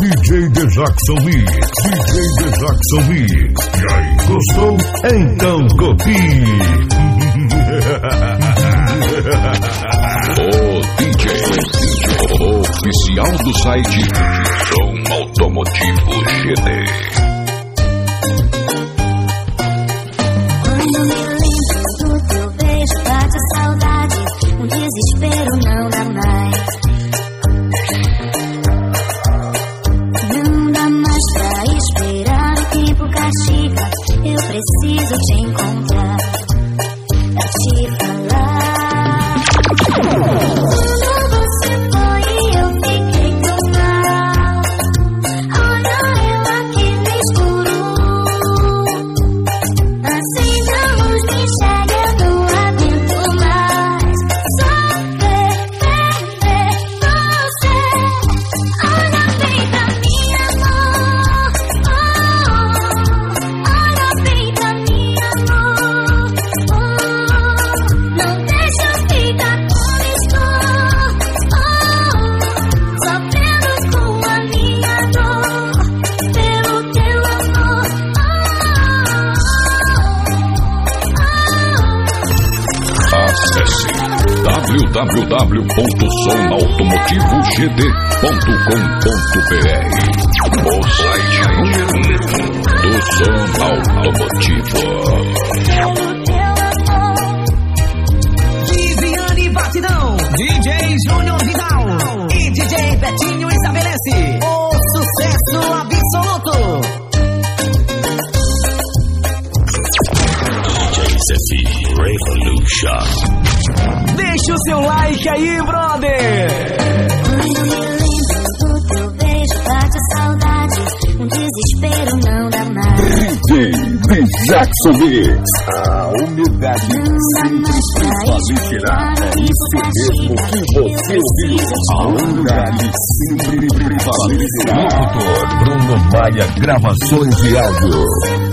DJ The Jackson Mix, DJ The Jackson Mix. E aí, gostou? Então copie. o DJ, oficial do site Som Automotivo GD. www.somautomotivogd.com.br O site número do som automotivo. Viviane Batidão, DJ Júnior Vidal e DJ Betinho estabelece o sucesso absoluto. DJ Zefi Revolution. Deixa o seu like aí, brother! Desespero não dá mais. DJ Jackson Mix. A humildade sempre. É isso mesmo que você ouviu. A humildade sempre prevalecerá. Locutor Bruno Maia, gravações de áudio.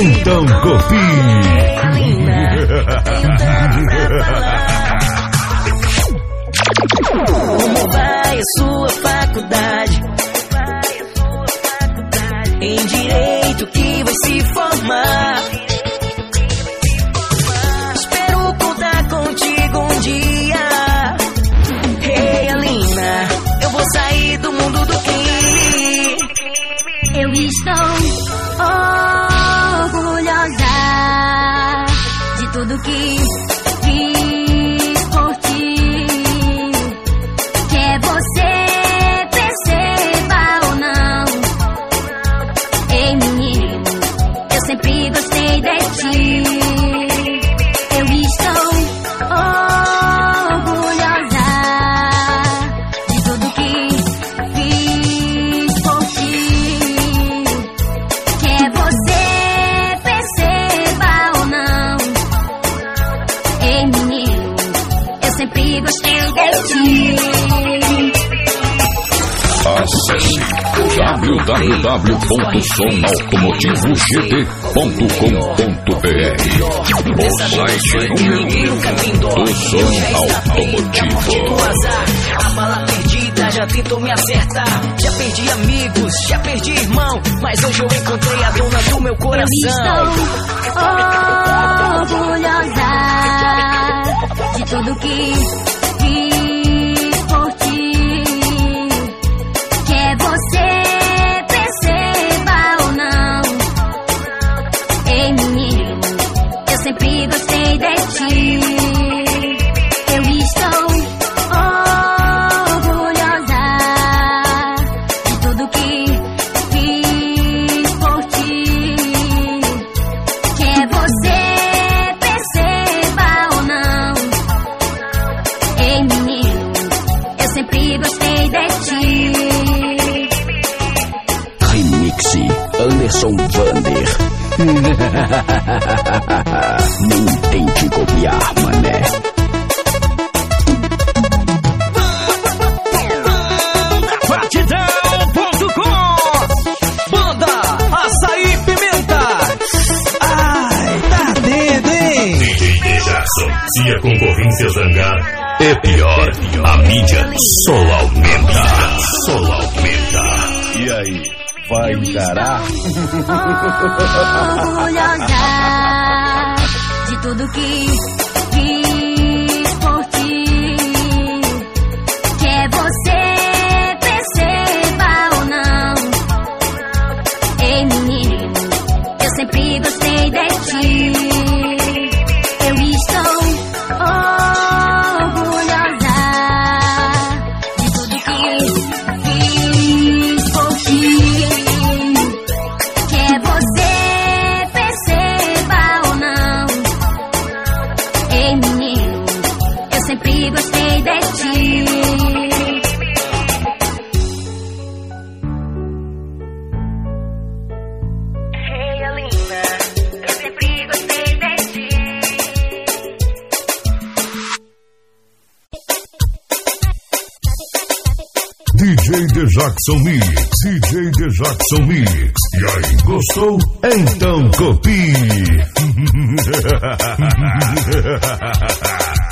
Então copie. Como vai a sua faculdade? www.somautomotivogd.com.br O site do som automotivo. A bala perdida já tentou me acertar. Já perdi amigos, já perdi irmão. Mas hoje eu encontrei a dona do meu coração. Estou orgulhosa de tudo que a concorrência zangar, é pior. A mídia só aumenta. Só aumenta. E aí, vai encarar? Orgulhosa de tudo que Jackson Mix, DJ The Jackson Mix. E aí, gostou? Então copie!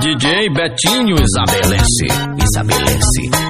DJ Betinho Isabelece, Isabelece.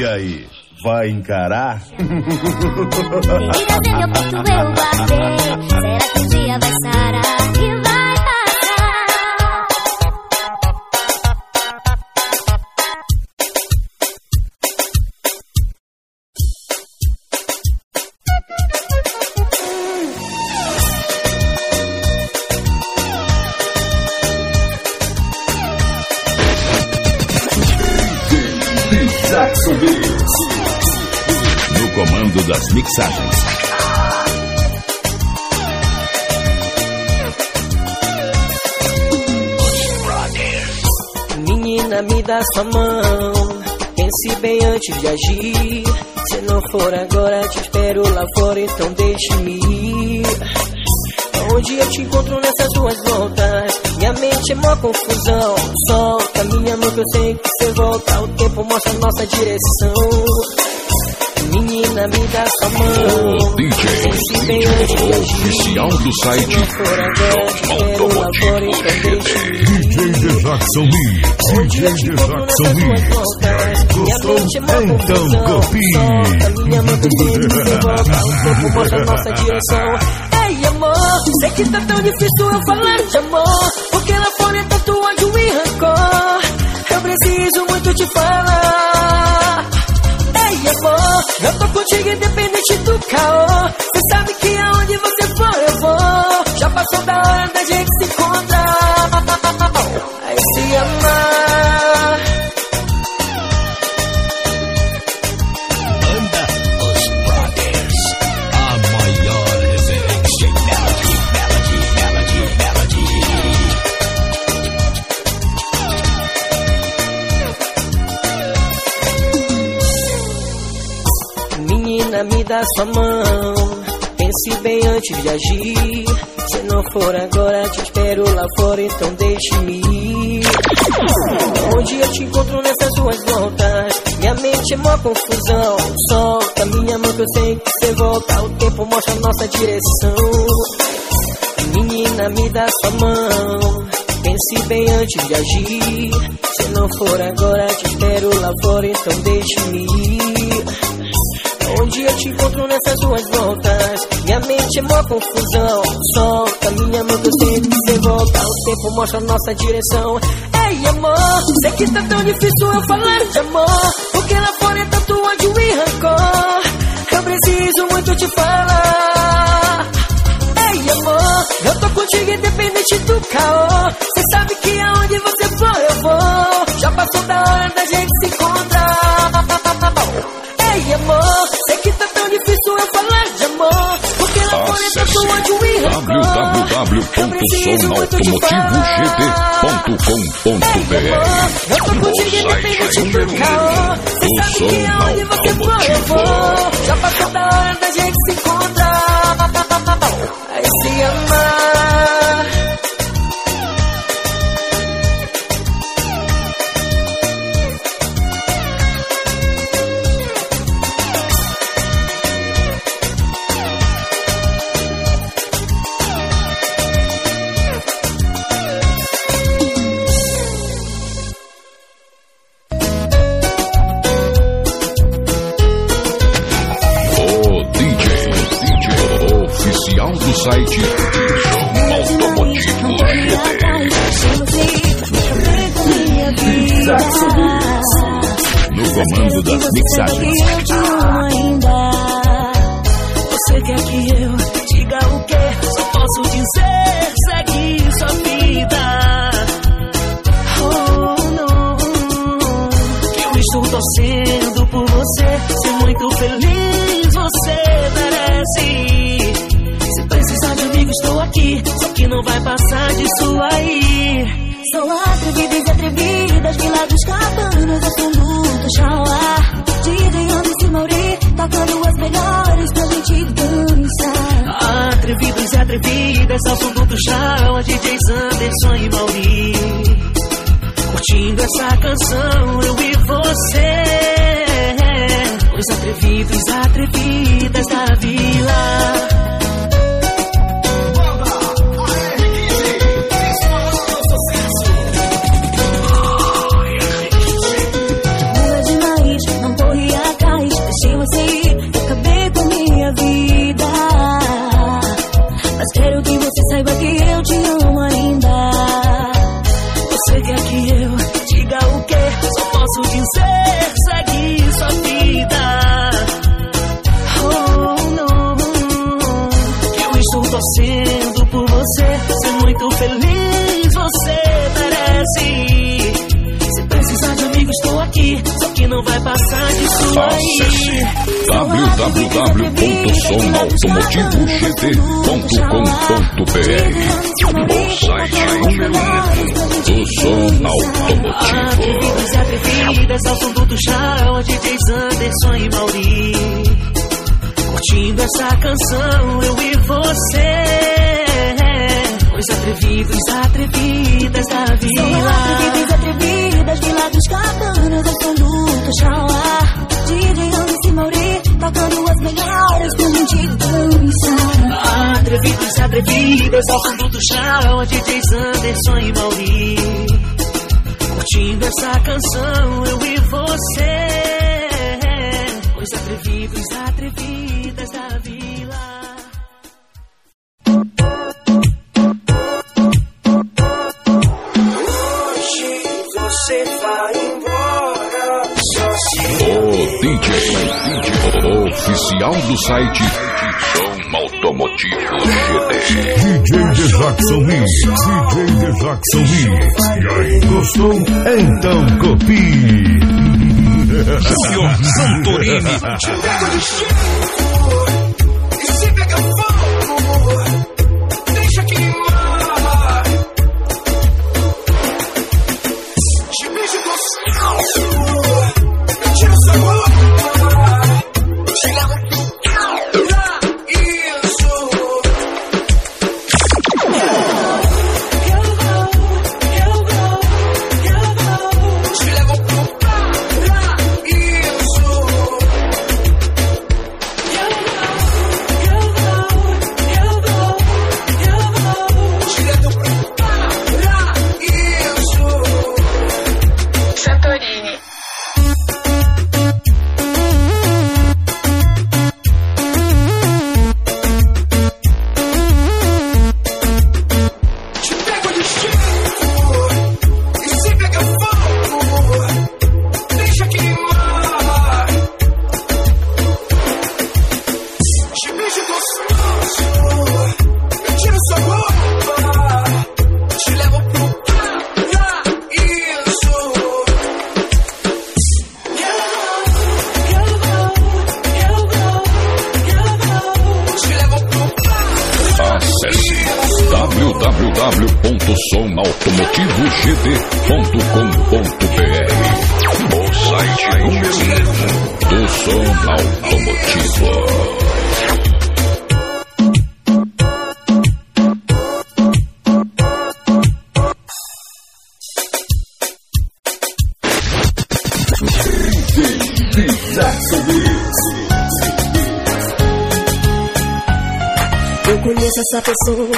E aí, vai encarar? Eu será que um dia vai sarar vai Comando das mixagens. Menina, me dá sua mão. Pense bem antes de agir. Se não for agora, te espero lá fora, então deixe-me ir. Onde eu te encontro nessas ruas voltas Minha mente é mó confusão Solta minha mão que eu sei que você volta O tempo mostra a nossa direção Menina, me dá sua mão DJ, de agir oficial do site então ir DJ The Jackson Lee. Ruas voltas Minha mente é mó confusão Solta minha mão que eu sei que você volta. O tempo mostra a nossa direção. Ei amor, sei que tá tão difícil eu falar de amor Porque lá fora é ódio e rancor. Eu preciso muito te falar Amor, eu tô contigo independente do caô. Cê sabe que aonde você for eu vou. Já passou da hora da gente se agir. Se não for agora, te espero lá fora, então deixe-me ir. Onde eu te encontro nessas ruas voltas. Minha mente é mó confusão. Solta minha mão que eu sei que você volta. O tempo mostra a nossa direção. Menina, me dá sua mão. Pense bem antes de agir. Se não for agora, te espero lá fora, então deixe-me ir. Onde eu te encontro nessas ruas voltas. Minha mente é mó confusão. Solta minha mão que eu sei que você volta. O tempo mostra a nossa direção. Ei amor, sei que tá tão difícil eu falar de amor. Porque lá fora é tanto ódio e rancor. Eu preciso muito te falar. Ei amor, eu tô contigo independente do caô. Cê sabe que aonde você for eu vou. Já passou da hora da gente se encontrar amor, sei que tá tão difícil eu falar de amor. Porque lá fora é tanto ódio e rancor falar www.somautomotivogp.com.br eu tô contigo independente do caô. Cê sabe que aonde você for eu vou Já passou da hora da gente se encontrar oficial do site No comando das mixagens. Você quer que eu vai passar disso aí. Sou atrevidas e atrevidas, vilados cabanas, ao som do Toxauá. DJ Anderson Mauri, tocando as melhores pra gente dançar. Atrevidos e atrevidas ao som do a DJs Anderson e Mauri. Curtindo essa canção, eu e você. Os atrevidos e atrevidas da vila. morrendo por você. Ser muito feliz, você merece. Se precisar de amigo, estou aqui. Só que não vai passar disso aí. www.somautomotivogp.com.br O site número 1 do som automotivo. Atribuições atribuídas ao som do chão, DJs Anderson e Maurício. Curtindo essa canção, eu e você. Os atrevidos atrevidas da São vila. atrevidas, atrevidas, Vila dos som do Xalá. DJ Anderson e Mauri, tocando as melhores do mundo de dança. Atrevidos atrevidas ao fundo do chão, DJs Anderson e Mauri. Curtindo essa canção, eu e você. Os atrevidos atrevidas da vila. Hoje você vai embora. Só se O DJ, oficial do site Som Automotivo GD. DJ The Jackson Mix, DJ The Jackson Mix. E aí, gostou? Então copie. Júnior Santorini. Essa pessoa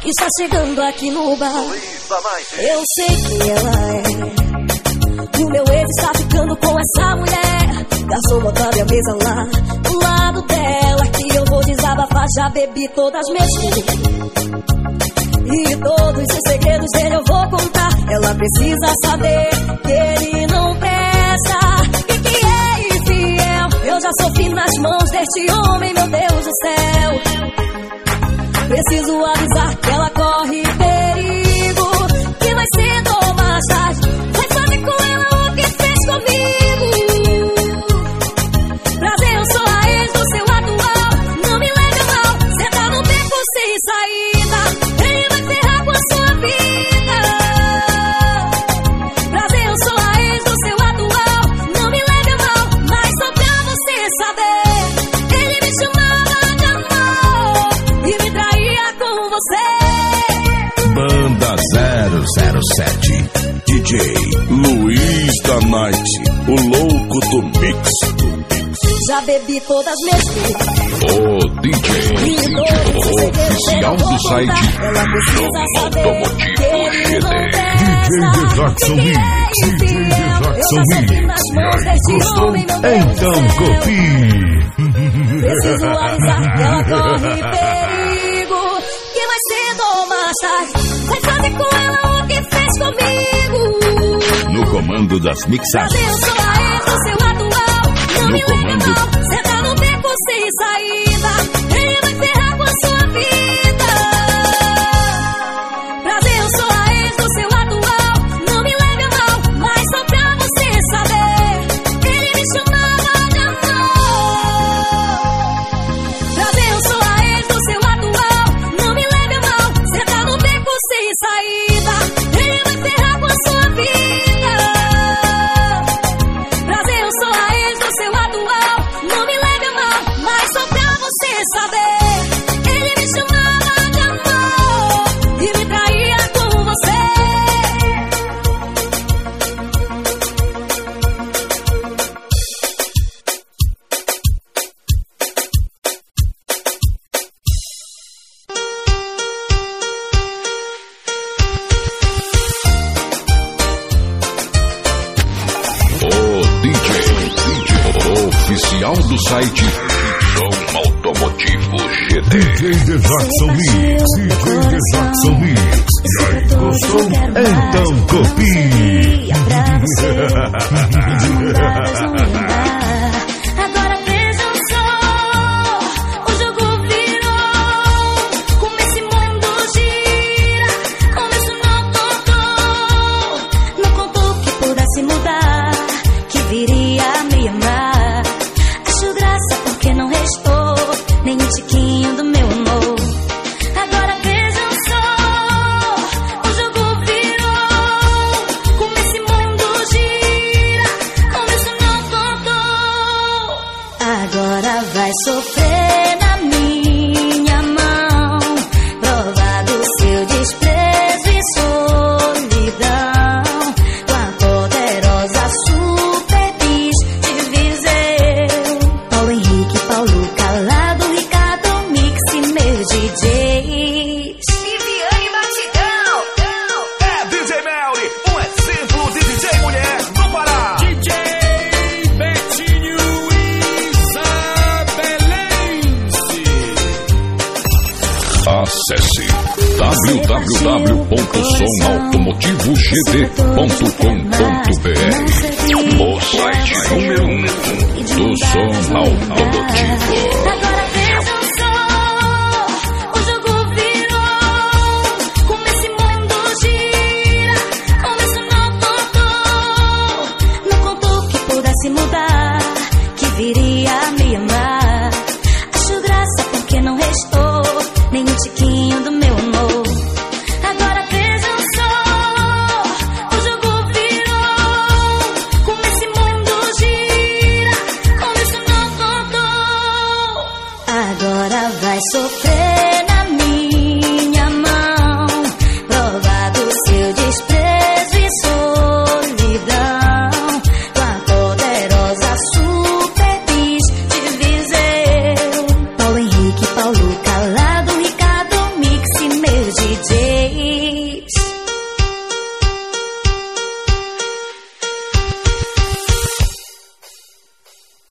que está chegando aqui no bar. Eu sei quem ela é. O meu ex está ficando com essa mulher. Garçom, bota minha mesa lá do lado dela. Que eu vou desabafar. Já bebi todas mesmo. E todos os segredos dele eu vou contar. Ela precisa saber que ele não presta e que é infiel. Eu já sofri nas mãos deste homem, meu Deus do céu. Preciso avisar que ela corre perigo. Bebi todas mesmo. O DJ, oficial do site Automotivo GD. DJ Jackson Mix, DJ Jackson Mix. Então copie. Preciso avisar que ela corre perigo. Que mais cedo ou mais tarde vai fazer com ela o que fez comigo. No comando das mixagens. Prazer, eu sou a ex do seu atual. Não No me leve comando. cê tá no beco sem saída. 嗯 嗯嗯。嗯嗯。www.radiocultura.com.br O site número 1 um do som automotivo. viria a me amar. Acho graça porque não restou nenhum tiquinho do